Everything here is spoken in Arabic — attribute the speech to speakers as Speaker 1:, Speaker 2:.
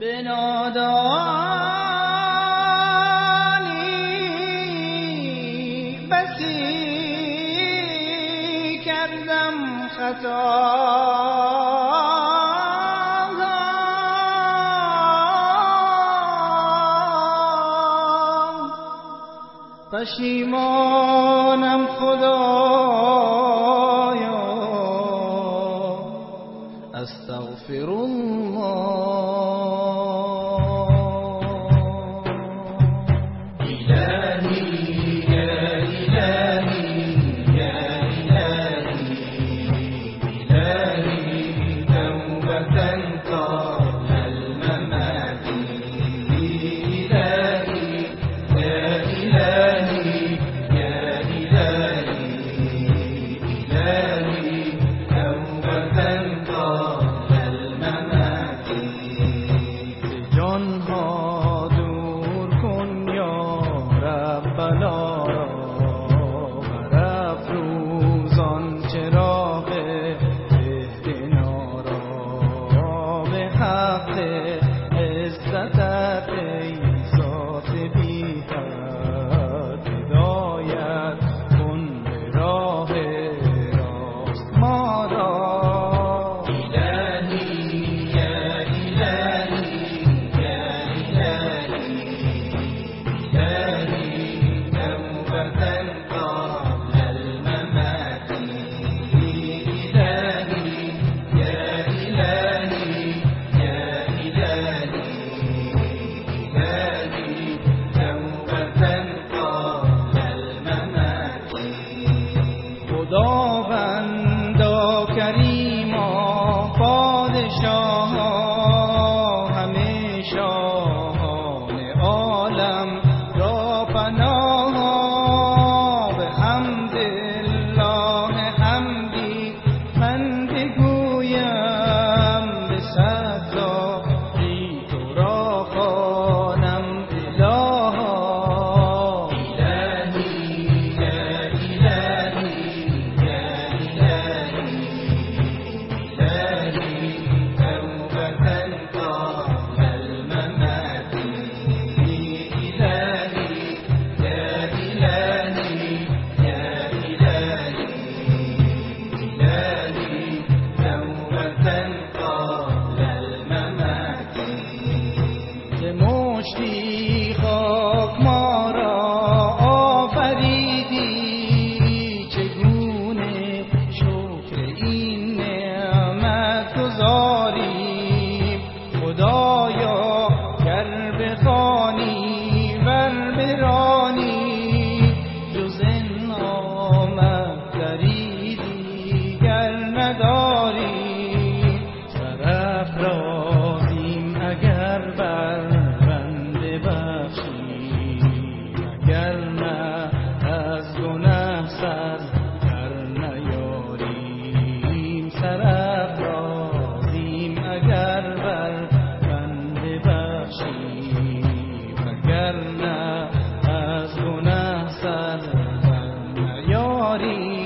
Speaker 1: به نادانی بسی کردم خطا پشیمانم خدایا أستغفر الله
Speaker 2: خدا हमारी